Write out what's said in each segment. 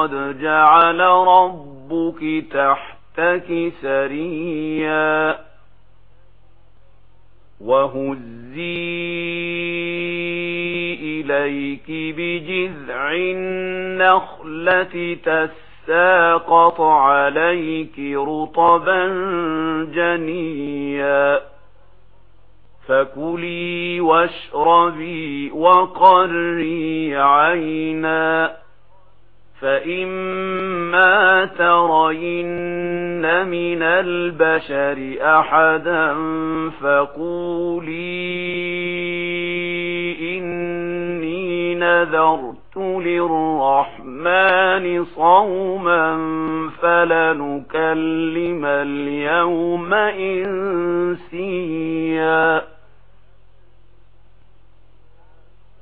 قد جعل ربك تحتك سريا وهزي إليك بجذع النخلة تساقط عليك رطبا جنيا فكلي واشربي وقري عينا فَإِمَّا تَرَيِنَّ مِنَ الْبَشَرِ أَحَدًا فَقُولِي إِنِّي نَذَرْتُ لِلرَّحْمَنِ صَوْمًا فَلَنُكَلِّمَ الْيَوْمَ إِنْسِيًّا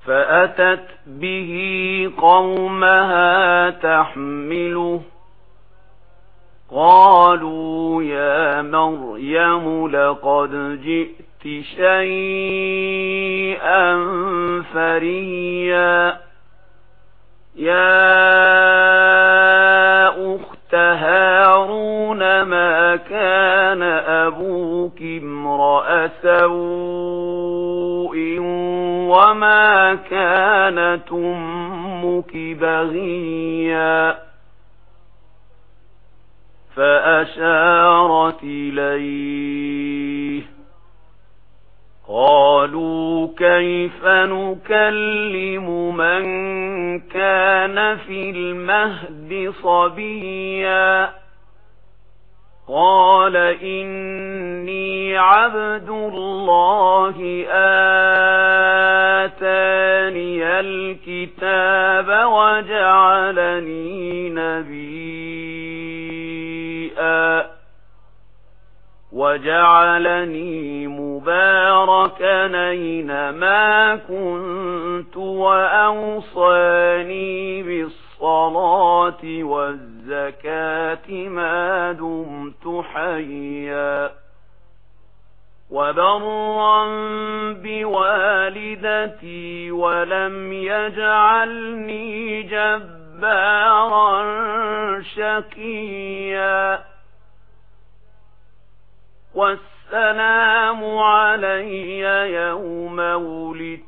فأتت به قومها تحمله قالوا يا مريم لقد جئت شيئا فريا يا أخت هارون ما كان أبوك امرأة وما كانت أمك بغيا فأشارت إليه قالوا كيف نكلم من كان في المهد صبيا قال إني عبد الله آتاني الكتاب وجعلني نبيا وجعلني مباركا أينما كنت وأوصاني بالصلاة والزكاة الزكاة ما دمت حيا وبرا بوالدتي ولم يجعلني جبارا شكيا والسلام علي يوم ولدت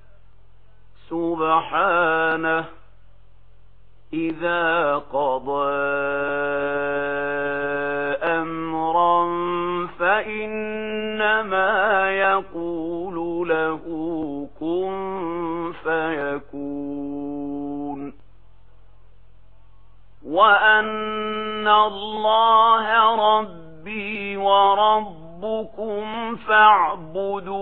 سبحانه إذا قضى أمرا فإنما يقول له كن فيكون وأن الله ربي وربكم فاعبدون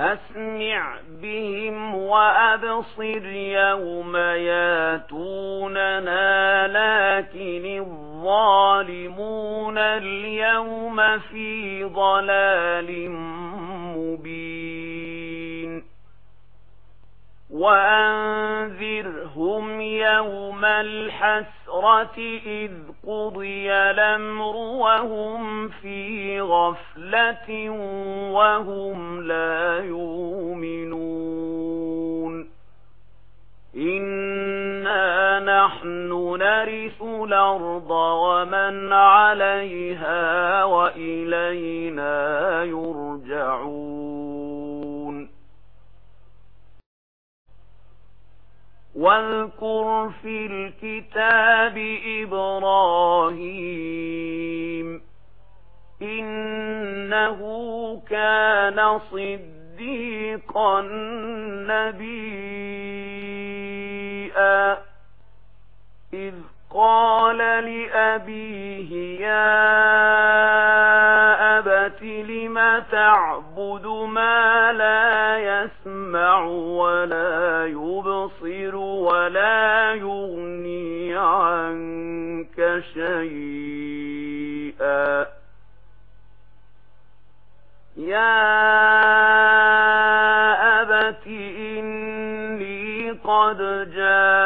أسمع بهم وأبصر يوم ياتوننا لكن الظالمون اليوم في ضلال مبين. وأنذرهم يوم الحسن الحسرة إِذْ قُضِيَ الْأَمْرُ وَهُمْ فِي غَفْلَةٍ وَهُمْ لَا يُؤْمِنُونَ إِنَّا نَحْنُ نَرِثُ الْأَرْضَ وَمَنْ عَلَيْهَا وَإِلَيْنَا يُرْجَعُونَ واذكر في الكتاب إبراهيم إنه كان صديقا نبيئا إذ قال لأبيه يا أبت لم تعبد ما لا يسمع ولا يبصر ولا يغني عنك شيئا. يا أبت إني قد جاءت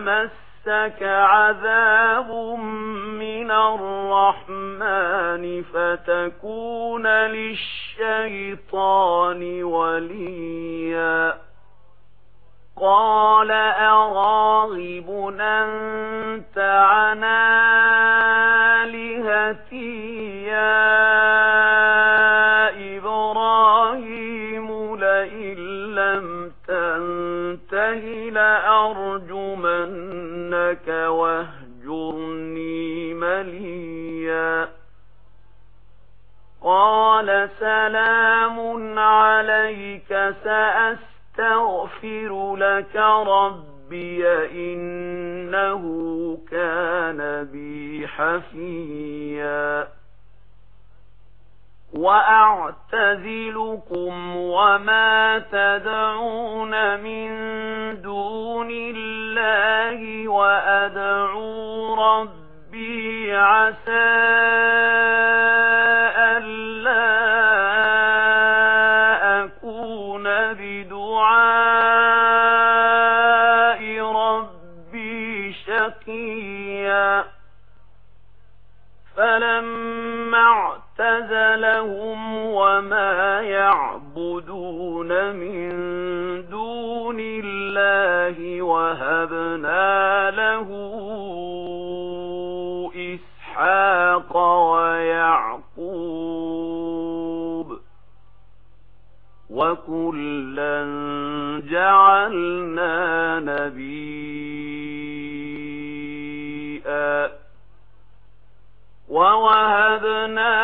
مسك عذاب من الرحمن فتكون للشيطان وليا قال سلام عليك سأستغفر لك ربي إنه كان بي حفيا. وأعتذلكم وما تدعون من دون الله وأدعو ربي عسى فاعتزلهم وما يعبدون من دون الله وهبنا له إسحاق ويعقوب وكلا جعلنا نَبِيًّا ووهبنا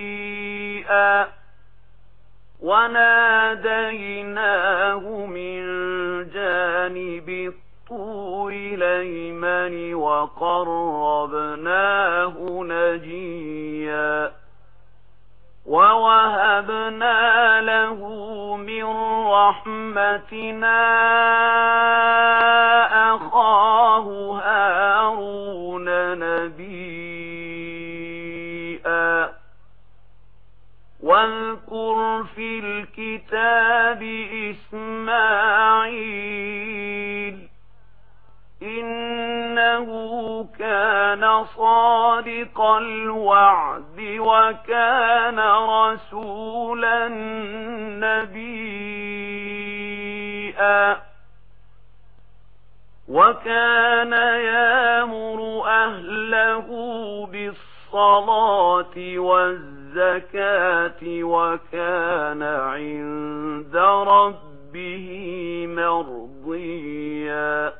وناديناه من جانب الطور ليمن وقربناه نجيا ووهبنا له من رحمتنا أخاه هارون واذكر في الكتاب إسماعيل إنه كان صادق الوعد وكان رسولا نبيا وكان يامر أهله بالصلاة والزكاة الزكاة وكان عند ربه مرضيا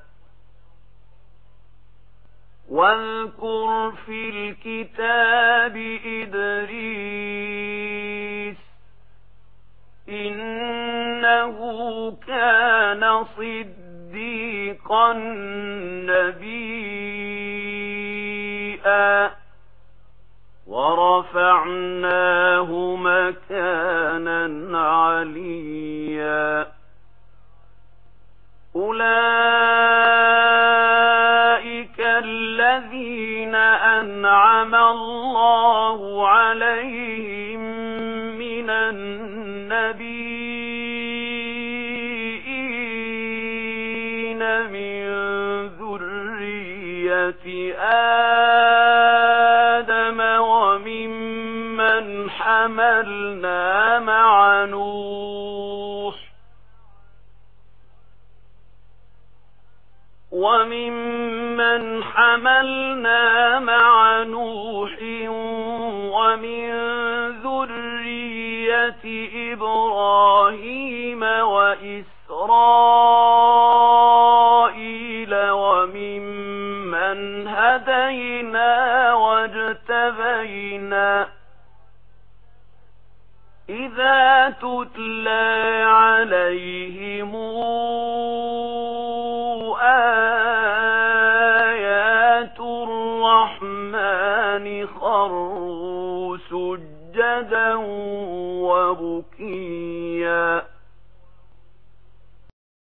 واذكر في الكتاب إدريس إنه كان صديقا نبيا ورفعناه مكانا عليا أولئك الذين أنعم الله عليهم وممن حملنا مع نوح ومن ذرية إبراهيم وإسرائيل وممن هدينا واجتبينا إذا تتلى عليهم حمدا وبكيا